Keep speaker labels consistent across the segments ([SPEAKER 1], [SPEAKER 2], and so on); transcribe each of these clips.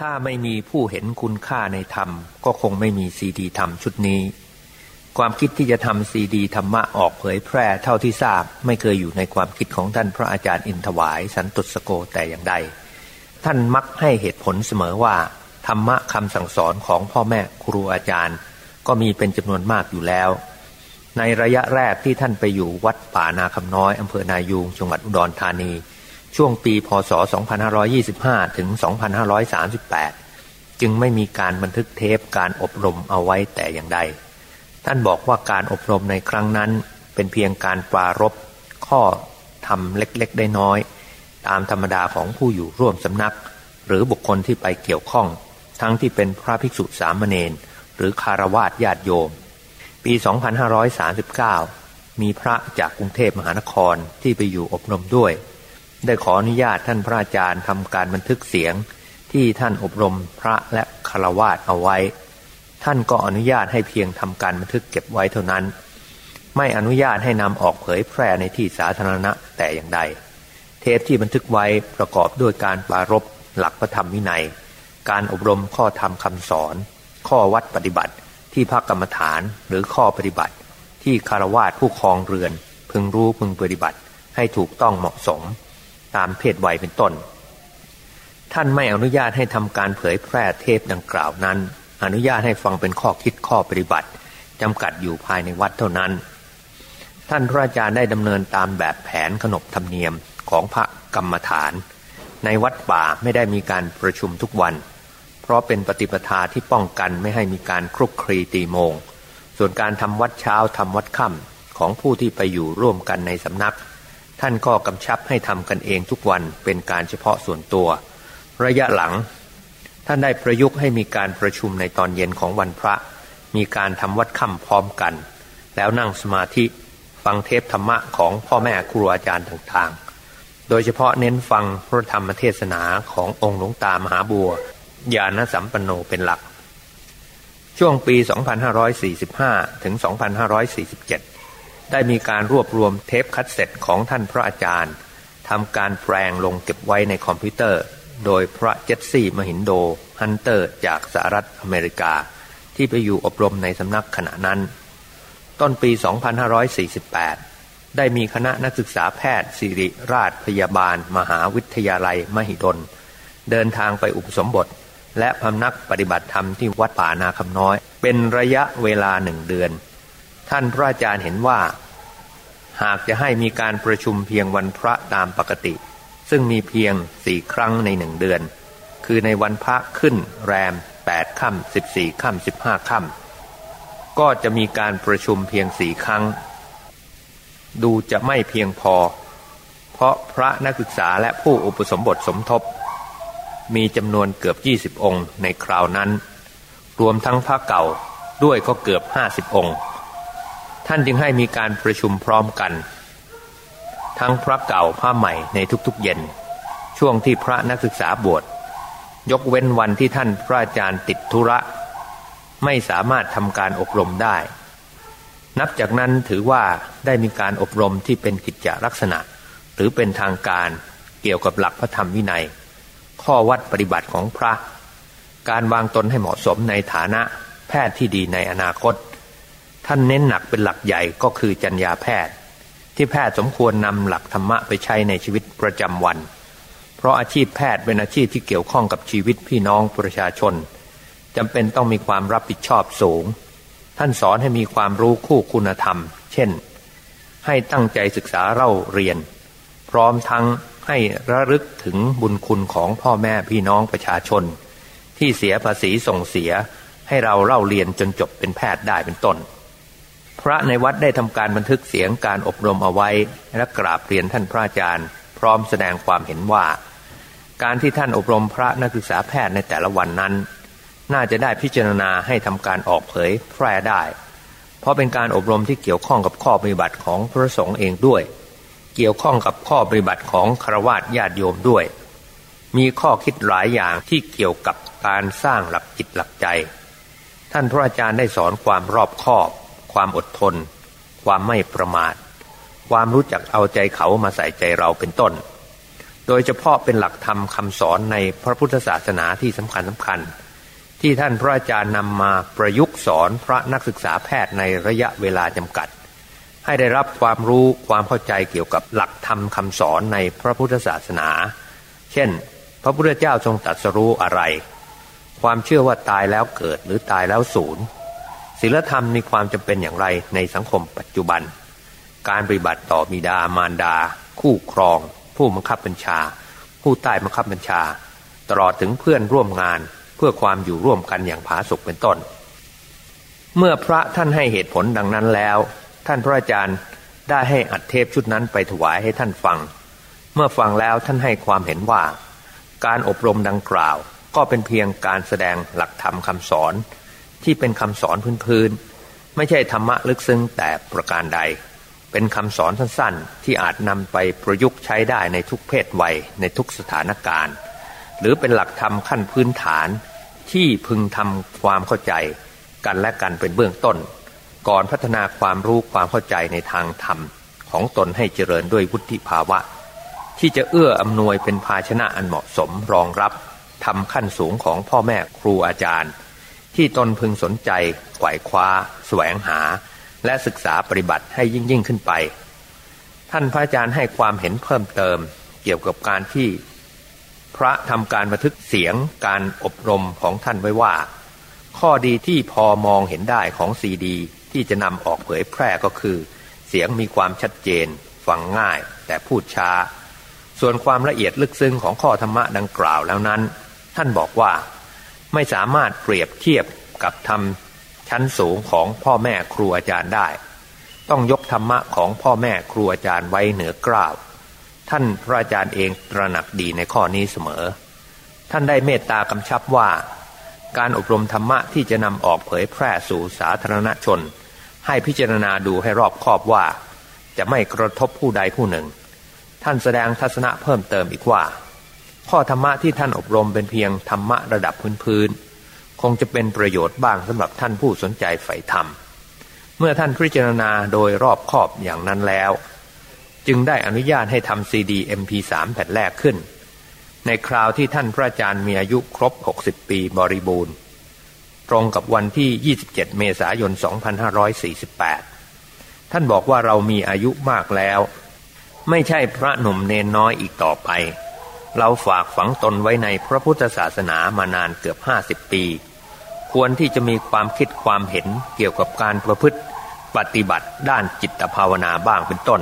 [SPEAKER 1] ถ้าไม่มีผู้เห็นคุณค่าในธรรม ก็คงไม่มีซีดีธรรมชุดนี้ ความคิดที่จะทำซีดีธรรมะออกเผยแพร่เท่าที่ทราบ ไม่เคยอยู่ในความคิดของท่านพระอาจารย์อินทวายสันตุสโกแต่อย่างใด ท่านมักให้เหตุผลเสมอว่า ธรรมะคำสั่งสอนของพ่อแม่ครูอาจารย์ ก็มีเป็นจำนวนมากอยู่แล้ว ในระยะแรกที่ท่านไปอยู่วัดป่านาคำน้อยอำเภอนายูงจังหวัดอุดรธานี ช่วงปีพศ 2525 ถึง 2538 จึงไม่มีการบันทึกเทปการอบรมเอาไว้แต่อย่างใด ท่านบอกว่าการอบรมในครั้งนั้นเป็นเพียงการปรารบข้อทำเล็กๆ ได้น้อย ตามธรรมดาของผู้อยู่ร่วมสำนัก หรือบุคคลที่ไปเกี่ยวข้อง ทั้งที่เป็นพระภิกษุสามเณรหรือคารวาสญาติโยม ปี 2539 มีพระจากกรุงเทพมหานครที่ไปอยู่อบรมด้วย ได้ขออนุญาตท่านพระอาจารย์ทำการบันทึกเสียงที่ท่านอบรมพระและคารวาสเอาไว้ ท่านก็อนุญาตให้เพียงทำการบันทึกเก็บไว้เท่านั้น ไม่อนุญาตให้นำออกเผยแพร่ในที่สาธารณะแต่อย่างใด เทปที่บันทึกไว้ประกอบด้วยการปรารบหลักพระธรรมวินัย การอบรมข้อธรรมคำสอน ข้อวัดปฏิบัติที่พักกรรมฐานหรือข้อปฏิบัติ ที่คารวาสผู้ครองเรือน พึงรู้พึงปฏิบัติให้ถูกต้องเหมาะสม ตามเพศวัยเป็นต้น ท่านไม่อนุญาตให้ทำการเผยแพร่เทพดังกล่าวนั้น อนุญาตให้ฟังเป็นข้อคิดข้อปฏิบัติจำกัดอยู่ภายในวัดเท่านั้น ท่านพระอาจารย์ได้ดำเนินตามแบบแผนขนบธรรมเนียมของพระกรรมฐาน ในวัดป่าไม่ได้มีการประชุมทุกวัน เพราะเป็นปฏิปทาที่ป้องกันไม่ให้มีการครุกครีตีโมง ส่วนการทำวัดเช้าทำวัดค่ำของผู้ที่ไปอยู่ร่วมกันในสำนัก ท่านก็กำชับให้ทำกันเองทุกวันเป็นการเฉพาะส่วนตัว ระยะหลัง ท่านได้ประยุกต์ให้มีการประชุมในตอนเย็นของวันพระ มีการทำวัดค่ำพร้อมกัน แล้วนั่งสมาธิฟังเทปธรรมะของพ่อแม่ครูอาจารย์ต่างๆ โดยเฉพาะเน้นฟังพระธรรมเทศนาขององค์หลวงตามหาบัว ญาณสัมปันโนเป็นหลัก ช่วงปี 2545 ถึง 2547 ได้มีการรวบรวมเทปคาสเซ็ตของท่านพระอาจารย์ทำการแปลงลงเก็บไว้ในคอมพิวเตอร์ โดยพระเจสซี่มหินโดฮันเตอร์จากสหรัฐอเมริกา ที่ไปอยู่อบรมในสำนักขณะนั้น ต้นปี 2548 ได้มีคณะนักศึกษาแพทย์ศิริราชพยาบาล มหาวิทยาลัยมหิดล เดินทางไปอุปสมบท และพำนักปฏิบัติธรรมที่วัดป่านาคำน้อย เป็นระยะเวลาหนึ่งเดือน ท่านพระอาจารย์เห็นว่า หากจะให้มีการประชุมเพียงวันพระตามปกติ ซึ่งมีเพียงสี่ครั้งในหนึ่งเดือน คือในวันพระขึ้นแรมแปดค่ำสิบสี่ค่ำสิบห้าค่ำก็จะมีการประชุมเพียงสี่ครั้ง ดูจะไม่เพียงพอ เพราะพระนักศึกษาและผู้อุปสมบทสมทบ มีจำนวนเกือบยี่สิบองค์ในคราวนั้น รวมทั้งพระเก่าด้วยก็เกือบห้าสิบองค์ ท่านจึงให้มีการประชุมพร้อมกัน ทั้งพระเก่าพระใหม่ในทุกๆเย็น ช่วงที่พระนักศึกษาบวชยกเว้นวันที่ท่านพระอาจารย์ติดธุระ ไม่สามารถทำการอบรมได้ นับจากนั้นถือว่าได้มีการอบรมที่เป็นกิจจลักษณะ หรือเป็นทางการเกี่ยวกับหลักพระธรรมวินัย ข้อวัดปฏิบัติของพระ การวางตนให้เหมาะสมในฐานะแพทย์ที่ดีในอนาคต ท่านเน้นหนักเป็นหลักใหญ่ก็คือจัญญาแพทย์ ที่แพทย์สมควรนำหลักธรรมะไปใช้ในชีวิตประจำวัน เพราะอาชีพแพทย์เป็นอาชีพที่เกี่ยวข้องกับชีวิตพี่น้องประชาชนจำเป็นต้องมีความรับผิดชอบสูง ท่านสอนให้มีความรู้คู่คุณธรรม เช่น ให้ตั้งใจศึกษาเล่าเรียน พร้อมทั้งให้ระลึกถึงบุญคุณของพ่อแม่พี่น้องประชาชน ที่เสียภาษีส่งเสียให้เราเล่าเรียนจนจบเป็นแพทย์ได้เป็นต้น พระในวัดได้ทำการบันทึกเสียงการอบรมเอาไว้ และกราบเรียนท่านพระอาจารย์ พร้อมแสดงความเห็นว่า การที่ท่านอบรมพระนักศึกษาแพทย์ในแต่ละวันนั้น น่าจะได้พิจารณาให้ทำการออกเผยแพร่ได้ เพราะเป็นการอบรมที่เกี่ยวข้องกับข้อปฏิบัติของพระสงฆ์เองด้วย เกี่ยวข้องกับข้อปฏิบัติของครวญญาติโยมด้วย มีข้อคิดหลายอย่างที่เกี่ยวกับการสร้างหลักจิตหลักใจ ท่านพระอาจารย์ได้สอนความรอบคอบ ความอดทน ความไม่ประมาท ความรู้จักเอาใจเขามาใส่ใจเราเป็นต้น โดยเฉพาะเป็นหลักธรรมคำสอนในพระพุทธศาสนาที่สำคัญสำคัญ ที่ท่านพระอาจารย์นำมาประยุกต์สอนพระนักศึกษาแพทย์ในระยะเวลาจำกัด ให้ได้รับความรู้ความเข้าใจเกี่ยวกับหลักธรรมคำสอนในพระพุทธศาสนา เช่น พระพุทธเจ้าทรงตรัสรู้อะไร ความเชื่อว่าตายแล้วเกิดหรือตายแล้วสูญ ศีลธรรมมีความจำเป็นอย่างไรในสังคมปัจจุบัน การปฏิบัติต่อบิดามารดา คู่ครอง ผู้บังคับบัญชา ผู้ใต้บังคับบัญชา ตลอดถึงเพื่อนร่วมงานเพื่อความอยู่ร่วมกันอย่างผาสุกเป็นต้น เมื่อพระท่านให้เหตุผลดังนั้นแล้ว ท่านพระอาจารย์ได้ให้อัดเทปชุดนั้นไปถวายให้ท่านฟัง เมื่อฟังแล้วท่านให้ความเห็นว่า การอบรมดังกล่าว ก็เป็นเพียงการแสดงหลักธรรมคำสอน ที่เป็นคำสอนพื้นๆไม่ใช่ธรรมะลึกซึ้งแต่ประการใด เป็นคำสอนสั้นๆ ที่อาจนำไปประยุกต์ใช้ได้ในทุกเพศวัยในทุกสถานการณ์ หรือเป็นหลักธรรมขั้นพื้นฐาน ที่พึงทำความเข้าใจ กันและกันเป็นเบื้องต้น ก่อนพัฒนาความรู้ความเข้าใจในทางธรรม ของตนให้เจริญด้วยวุฒิภาวะ ที่จะเอื้ออำนวยเป็นภาชนะอันเหมาะสมรองรับทำขั้นสูงของพ่อแม่ครูอาจารย์ ที่ตนพึงสนใจไขว่คว้า แสวงหา และศึกษาปฏิบัติให้ยิ่งยิ่งขึ้นไป ท่านพระอาจารย์ให้ความเห็นเพิ่มเติม เกี่ยวกับการที่ พระทำการบันทึกเสียงการอบรมของท่านไว้ว่า ข้อดีที่พอมองเห็นได้ของซีดี ที่จะนำออกเผยแพร่ก็คือ เสียงมีความชัดเจน ฟังง่าย แต่พูดช้า ส่วนความละเอียดลึกซึ้งของข้อธรรมะดังกล่าวแล้วนั้น ท่านบอกว่า ไม่สามารถเปรียบเทียบกับธรรมชั้นสูงของพ่อแม่ครูอาจารย์ได้ ต้องยกธรรมะของพ่อแม่ครูอาจารย์ไว้เหนือกล้าว ท่านพระอาจารย์เองตระหนักดีในข้อนี้เสมอ ท่านได้เมตตากำชับว่า การอบรมธรรมะที่จะนำออกเผยแพร่สู่สาธารณชน ให้พิจารณาดูให้รอบคอบว่า จะไม่กระทบผู้ใดผู้หนึ่ง ท่านแสดงทัศนะเพิ่มเติมอีกว่า ข้อธรรมะที่ท่านอบรมเป็นเพียงธรรมะระดับพื้นๆคงจะเป็นประโยชน์บ้างสำหรับท่านผู้สนใจใฝ่ธรรม เมื่อท่านพิจารณาโดยรอบคอบอย่างนั้นแล้ว จึงได้อนุญาตให้ทำซีดี MP3 แผ่นแรกขึ้น ในคราวที่ท่านพระอาจารย์มีอายุครบ 60 ปีบริบูรณ์ ตรงกับวันที่ 27 เมษายน 2548 ท่านบอกว่าเรามีอายุมากแล้ว ไม่ใช่พระหนุ่มเนนน้อยอีกต่อไป เราฝากฝังตนไว้ในพระพุทธศาสนามานานเกือบห้าสิบปี ควรที่จะมีความคิดความเห็นเกี่ยวกับการประพฤติปฏิบัติด้านจิตภาวนาบ้างเป็นต้น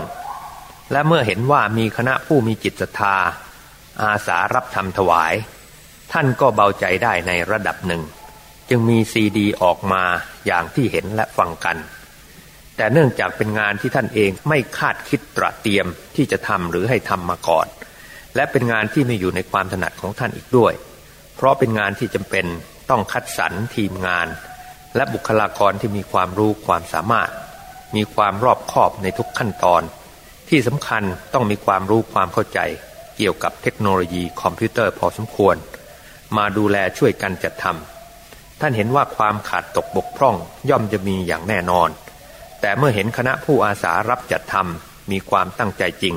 [SPEAKER 1] และเมื่อเห็นว่ามีคณะผู้มีจิตศรัทธา อาสารับทำถวาย ท่านก็เบาใจได้ในระดับหนึ่ง จึงมีซีดีออกมาอย่างที่เห็นและฟังกัน แต่เนื่องจากเป็นงานที่ท่านเองไม่คาดคิดตระเตรียมที่จะทำหรือให้ทำมาก่อน และเป็นงานที่ไม่อยู่ในความถนัดของท่านอีกด้วย เพราะเป็นงานที่จำเป็นต้องคัดสรรทีมงาน และบุคลากรที่มีความรู้ความสามารถ มีความรอบคอบในทุกขั้นตอน ที่สำคัญต้องมีความรู้ความเข้าใจเกี่ยวกับเทคโนโลยีคอมพิวเตอร์พอสมควร มาดูแลช่วยกันจัดทำท่านเห็นว่าความขาดตกบกพร่องย่อมจะมีอย่างแน่นอน แต่เมื่อเห็นคณะผู้อาสารับจัดทำมีความตั้งใจจริง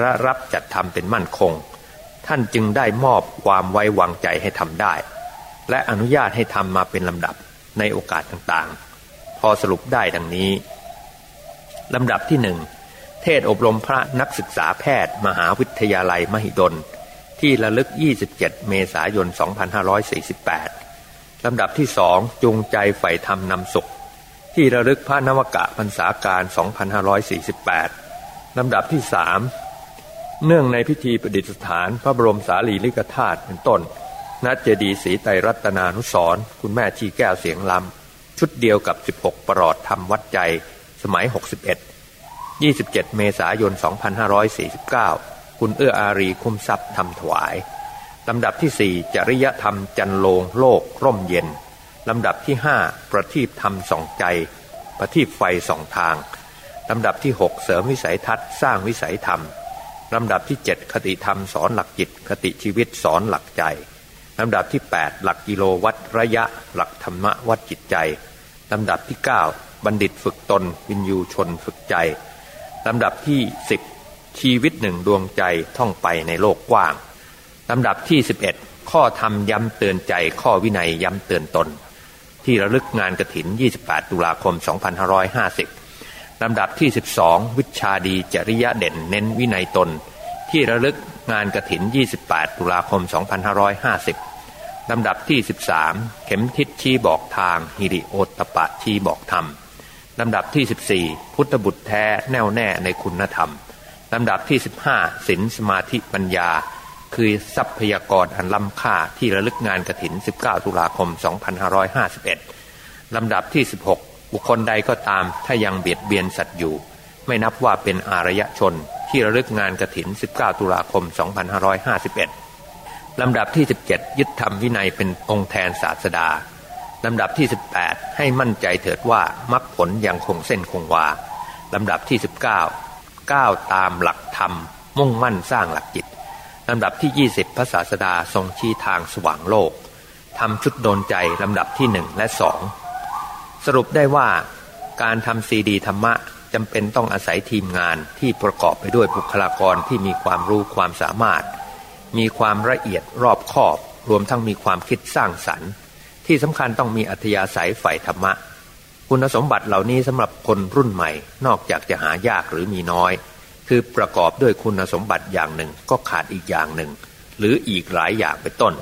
[SPEAKER 1] และรับจัดทำเป็นมั่นคง ท่านจึงได้มอบความไว้วางใจให้ทำได้ และอนุญาตให้ทำมาเป็นลำดับในโอกาสต่างๆ พอสรุปได้ดังนี้ลำดับที่หนึ่งเทศอบรมพระนักศึกษาแพทย์ มหาวิทยาลัยมหิดล ที่ระลึก 27 เมษายน 2548 ลำดับที่สองจูงใจใฝ่ธรรมนำสุข ที่ระลึกพระนวกะพรรษาการ 2548 ลำดับที่สาม เนื่องในพิธีประดิษฐานพระบรมสารีริกธาตุเป็นต้นณเจดีศรีไตรรัตนานุสรคุณแม่ชีแก้วเสียงลำ ชุดเดียวกับ 16 ปลอดธรรมวัดใจ สมัย 61 27 เมษายน 2549 คุณเอื้ออารีคุ้มทรัพย์ทำถวายลำดับที่ 4 จริยธรรมจันโลงโลก ร่มเย็น ลำดับที่ 5 ประทีปธรรมสองใจ ประทีปไฟสองทาง ลำดับที่ 6 เสริมวิสัยทัศน์สร้างวิสัยธรรม ลำดับที่ 7 คติธรรมสอนหลักจิต คติชีวิตสอนหลักใจลำดับที่ 8 หลักกิโลวัดระยะ หลักธรรมะวัดจิตใจลำดับที่ 9 บัณฑิตฝึกตน วินยูชนฝึกใจลำดับที่ 10 ชีวิตหนึ่งดวงใจท่องไปในโลกกว้างลำดับที่ 11 ข้อธรรมย้ำเตือนใจ ข้อวินัยย้ำเตือนตน ที่ระลึกงานกระถิน 28 ตุลาคม 2550 ลำดับที่ 12 วิชาดีจริยะเด่นเน้นวินัยตน ที่ระลึกงานกระถิน 28 ตุลาคม 2550 ลำดับที่ 13 เข็มทิศชี้บอกทางฮิริโอตปะชี้บอกธรรม ลำดับที่ 14 พุทธบุตรแท้แน่วแน่ในคุณธรรม ลำดับที่ 15ศีลสมาธิปัญญา คือทรัพยากรอันล้ำค่าที่ระลึกงานกระถิน 19 ตุลาคม 2551 ลำดับที่ 16 บุคคลใดก็ตามถ้ายังเบียดเบียนสัตว์อยู่ ไม่นับว่าเป็นอารยชนที่ระลึกงานกระถิน 19 ตุลาคม 2551 ลำดับที่ 17 ยึดธรรมวินัยเป็นองค์แทนศาสดา ลำดับที่ 18 ให้มั่นใจเถิดว่ามรรคผลยังคงเส้นคงวา ลำดับที่ 19 ก้าวตามหลักธรรม มุ่งมั่นสร้างหลักจิต ลำดับที่ 20 พระศาสดาทรงชี้ทางสว่างโลกทำชุดโดนใจลำดับที่หนึ่งและสอง สรุปได้ว่าการทำซีดีธรรมะจำเป็นต้องอาศัยทีมงานที่ประกอบไปด้วยบุคลากรที่มีความรู้ความสามารถ มีความละเอียดรอบคอบ รวมทั้งมีความคิดสร้างสรรค์ ที่สำคัญต้องมีอัธยาศัยฝ่ธรรมะ คุณสมบัติเหล่านี้สำหรับคนรุ่นใหม่ นอกจากจะหายากหรือมีน้อย คือประกอบด้วยคุณสมบัติอย่างหนึ่งก็ขาดอีกอย่างหนึ่ง หรืออีกหลายอย่างเป็นต้น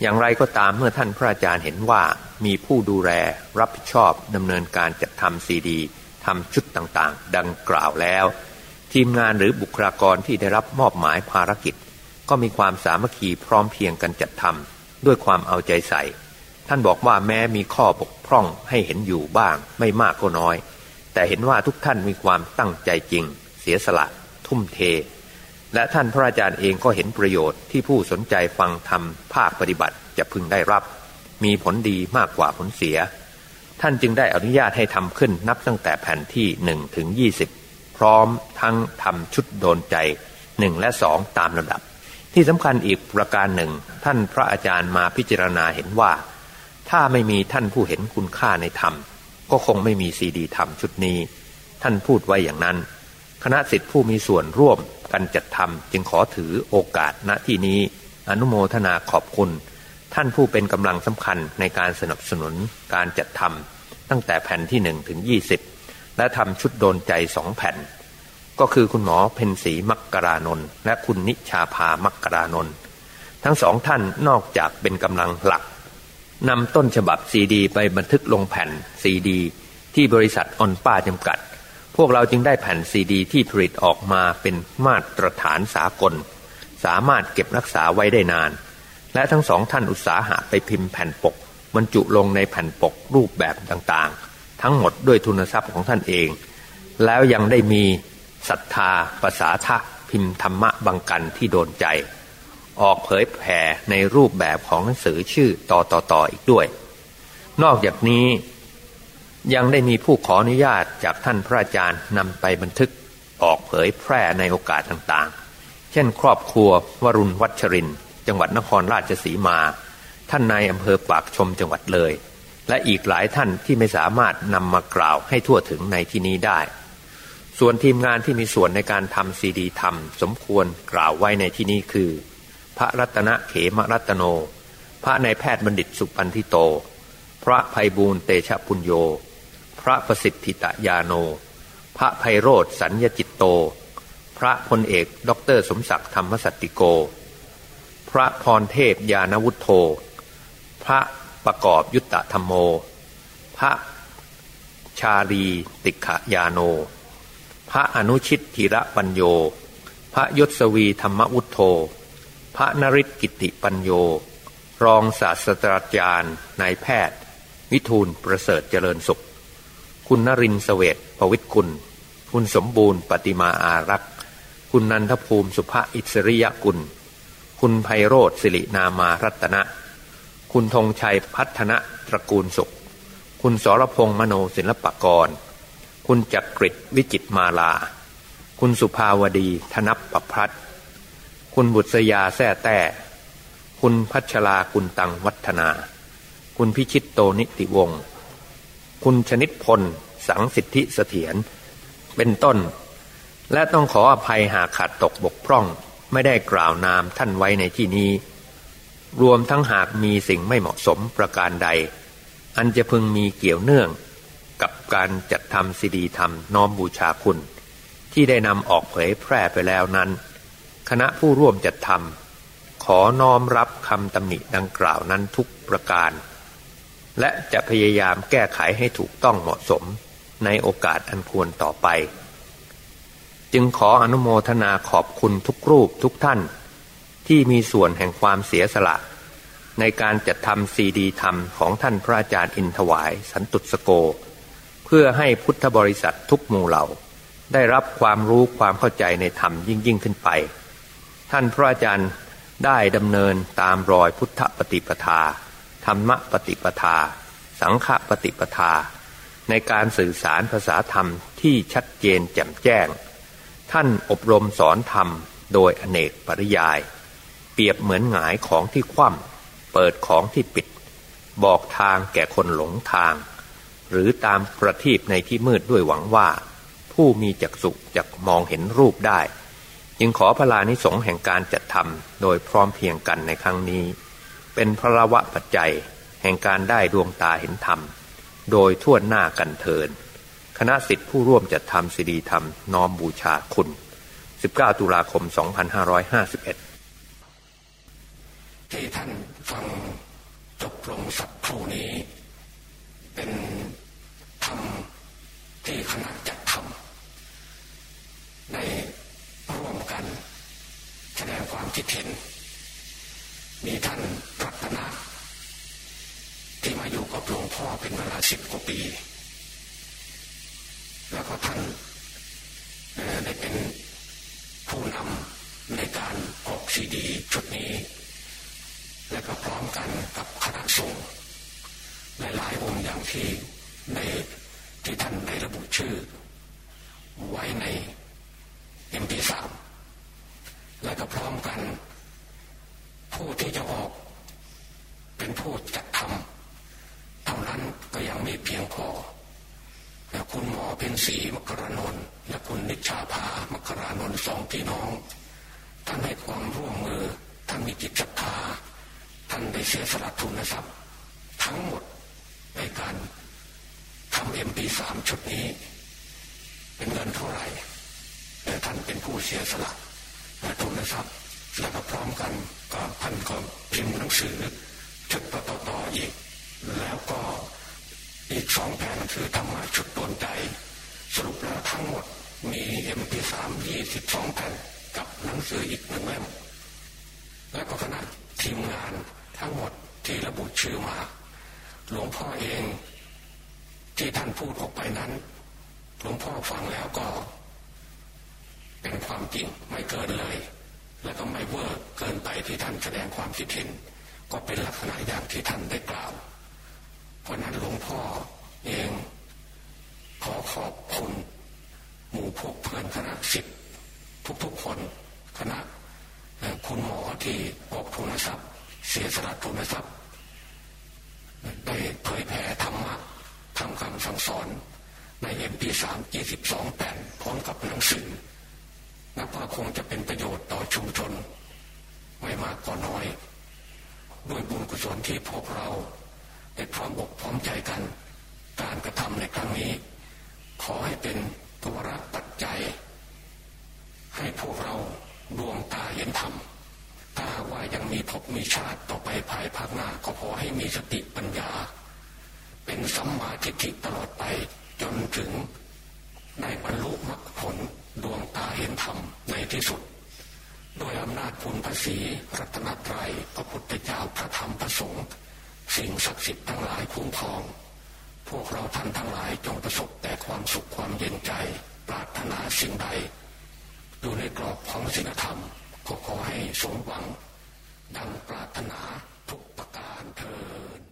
[SPEAKER 1] อย่างไรก็ตามเมื่อท่านพระอาจารย์เห็นว่ามีผู้ดูแลรับผิดชอบดำเนินการจัดทำซีดีทำชุดต่างๆ ดังกล่าวแล้ว ทีมงานหรือบุคลากรที่ได้รับมอบหมายภารกิจ ก็มีความสามัคคีพร้อมเพียงกันจัดทำด้วยความเอาใจใส่ ท่านบอกว่าแม้มีข้อบกพร่องให้เห็นอยู่บ้าง ไม่มากก็น้อย แต่เห็นว่าทุกท่านมีความตั้งใจจริง เสียสละ ทุ่มเท และท่านพระอาจารย์เองก็เห็นประโยชน์ที่ผู้สนใจฟังทำภาคปฏิบัติจะพึงได้รับ มีผลดีมากกว่าผลเสีย ท่านจึงได้อนุญาตให้ทำขึ้นนับตั้งแต่แผ่นที่หนึ่งถึงยี่สิบพร้อมทั้งทำชุดโดนใจหนึ่งและสองตามลำดับ ที่สำคัญอีกประการหนึ่ง ท่านพระอาจารย์มาพิจารณาเห็นว่า ถ้าไม่มีท่านผู้เห็นคุณค่าในธรรม ก็คงไม่มีซีดีธรรมชุดนี้ ท่านพูดไว้อย่างนั้น คณะสิทธิผู้มีส่วนร่วม กันจัดทำจึงขอถือโอกาสณที่นี้อนุโมทนาขอบคุณ ท่านผู้เป็นกำลังสำคัญในการสนับสนุนการจัดทำตั้งแต่แผ่นที่หนึ่งถึงยี่สิบและทำชุดโดนใจสองแผ่น ก็คือคุณหมอเพนสีมักกรานนท์และคุณนิชาพามักกรานนท์ทั้งสองท่านนอกจากเป็นกำลังหลักนำต้นฉบับซีดี ไปบันทึกลงแผ่นซีดี ที่บริษัทออนป้าจำกัด พวกเราจึงได้แผ่นซีดี ที่ผลิตออกมาเป็นมาตรฐานสากล สามารถเก็บรักษาไว้ได้นาน และทั้งสองท่านอุตสาหะไปพิมพ์แผ่นปกบรรจุลงในแผ่นปกรูปแบบต่างๆ ทั้งหมดด้วยทุนทรัพย์ของท่านเอง แล้วยังได้มีศรัทธาภาษาทะพิมพ์ธรรมะบังกันที่โดนใจ ออกเผยแผ่ในรูปแบบของหนังสือชื่อต่อต่อต่ออีกด้วย นอกจากนี้ ยังได้มีผู้ขออนุญาตจากท่านพระอาจารย์นำไปบันทึกออกเผยแพร่ในโอกาสต่างๆ เช่น ครอบครัววรุณวัชริน จังหวัดนครราชสีมา ท่านนายอำเภอปากชมจังหวัดเลย และอีกหลายท่านที่ไม่สามารถนำมากล่าวให้ทั่วถึงในที่นี้ได้ ส่วนทีมงานที่มีส่วนในการทำซีดีทำสมควรกล่าวไว้ในที่นี้คือ พระรัตนเขมรัตโน พระนายแพทย์บัณฑิตสุปันธิโต พระภัยบูรเตชะปุญโญ พระประสิทธิตยาโน พระไพโรธสัญญจิตโต พระพลเอกด็อกเตอร์สมศักดิ์ธรรมสัตติโก พระพรเทพยานวุฒโธ พระประกอบยุตตธรรมโม พระชาลีติขยาโน พระอนุชิตธีระปัญโย พระยศวีธรรมวุฒโธ พระนริศกิติปัญโย รองศาสตราจารย์นายแพทย์ วิทูลประเสริฐเจริญสุข คุณนรินสเวตปวิทคุณ คุณสมบูรณ์ปฏิมาอารักษ์คุณนันทภูมิสุภาอิสริยกุล คุณไพโรธสิรินามารัตนะ คุณธงชัยพัฒนะตระกูลสุข คุณสรพงษ์มโนศิลปกร คุณจักริดวิจิตมาลา คุณสุภาวดีธนปพัฒคุณบุตรยาแท้แต่คุณพัชรากุลตังวัฒนา คุณพิชิตโตนิติวงศ์ คุณชนิดพล สังสิทธิเสถียรเป็นต้น และต้องขออภัยหากขาดตกบกพร่อง ไม่ได้กล่าวนามท่านไว้ในที่นี้ รวมทั้งหากมีสิ่งไม่เหมาะสมประการใด อันจะพึงมีเกี่ยวเนื่อง กับการจัดทำซีดีธรรมน้อมบูชาคุณ ที่ได้นำออกเผยแพร่ไปแล้วนั้น คณะผู้ร่วมจัดทำขอน้อมรับคำตำหนิดังกล่าวนั้นทุกประการ และจะพยายามแก้ไขให้ถูกต้องเหมาะสมในโอกาสอันควรต่อไป จึงขออนุโมทนาขอบคุณทุกรูปทุกท่าน ที่มีส่วนแห่งความเสียสละ ในการจัดทำซีดีธรรมของท่านพระอาจารย์อินถวายสันตุสโก เพื่อให้พุทธบริษัททุกหมู่เหล่า ได้รับความรู้ความเข้าใจในธรรมยิ่งยิ่งขึ้นไป ท่านพระอาจารย์ได้ดำเนินตามรอยพุทธปฏิปทา ธรรมปฏิปทา สังฆปฏิปทา ในการสื่อสารภาษาธรรมที่ชัดเจนแจ่มแจ้ง ท่านอบรมสอนธรรมโดยอเนกปริยาย เปรียบเหมือนหงายของที่คว่ำเปิดของที่ปิด บอกทางแก่คนหลงทาง หรือตามประทีปในที่มืดด้วยหวังว่า ผู้มีจักสุจักมองเห็นรูปได้ จึงขอพลานิสงแห่งการจัดทำโดยพร้อมเพียงกันในครั้งนี้ เป็นพระวะปัจจัย แห่งการได้ดวงตาเห็นธรรม โดยทั่วหน้ากันเทิน คณะสิทธิผู้ร่วมจัดทำซีดีธรรม น้อมบูชาคุณ 19 ตุลาคม 2551
[SPEAKER 2] ที่ท่านฟังจบลงสักครู่นี้ธรรมที่คณะจัดทำในร่วมกันแสดงความคิดเห็น มีท่านรัตนาที่มาอยู่กับหลวงพ่อเป็นเวลา สิบกว่าปี แล้วก็ท่านได้เป็นผู้นำในการออกซีดีชุดนี้ และก็พร้อมกันกับคณะสงฆ์หลายๆองค์อย่างที่ในที่ท่านได้ระบุชื่อ ไว้ในเอ็มพีสามและก็พร้อมกัน ผู้ที่จะออกเป็นผู้จัดทำเท่านั้นก็ยังไม่เพียงพอและคุณหมอเพ็ญศรีมกรานนท์และคุณนิชาภามกรานนท์ สองพี่น้อง ท่านให้ความร่วมมือ ท่านมีจิตศรัทธาท่านได้เสียสละทุนทรัพย์ ทั้งหมดในการทำเอ็มพีสามชุดนี้ เป็นเงินเท่าไหร่แต่ท่านเป็นผู้เสียสละและทุนทรัพย์แล้วก็พร้อมกันก็ท่านก็พิมพ์หนังสือชุดต่อๆอีก แล้วก็อีกสองแผ่นคือธรรมะชุดโดนใจสรุปแล้วทั้งหมด มีเอ็มพีสามยี่สิบสองแผ่นกับหนังสืออีกหนึ่งเล่มและก็คณะทีมงานทั้งหมดที่ระบุชื่อมา หลวงพ่อเองที่ท่านพูดออกไปนั้น หลวงพ่อฟังแล้วก็ เป็นความจริงไม่เกินเลย และก็ไม่เวอร์เกินไปที่ท่านแสดงความคิดเห็น ก็เป็นลักษณะอย่างที่ท่านได้กล่าว เพราะนั้นหลวงพ่อเองขอขอบคุณ พวกเพื่อนคณะสิทธิ์ทุกๆคนคณะคุณหมอที่ออกทุนทรัพย์ เสียสละทุนทรัพย์ได้เผยแผ่ธรรมะทำคำสั่งสอนในเอ็มพีสามยี่สิบสองแผ่นพร้อมกับหนังสือนับว่าคงจะเป็นประโยชน์ต่อชุมชน ไม่มากก็น้อยด้วยบุญกุศลที่พวกเราได้พร้อมอกพร้อมใจกัน การกระทำในครั้งนี้ ขอให้เป็น ตัวรักปัจจัย ให้พวกเราดวงตาเห็นธรรมถ้าว่ายังมีภพมีชาติต่อไปภายภาคหน้าก็ขอให้มีสติปัญญา เป็นสัมมาทิฏฐิตลอดไปจนถึงในบรรลุมรรคผลดวงตาเห็นธรรมในที่สุด โดยอำนาจคุณภาษีรัตนตรัยพระพุทธเจ้าพระธรรมพระสงฆ์สิ่งศักดิ์สิทธิ์ทั้งหลายคุ้มครอง พวกเราท่านทั้งหลายจงประสบแต่ความสุขความเย็นใจ ปรารถนาสิ่งใดอยู่ในกรอบของศีลธรรมก็ขอให้สมหวัง ดังปรารถนาทุกประการเทิน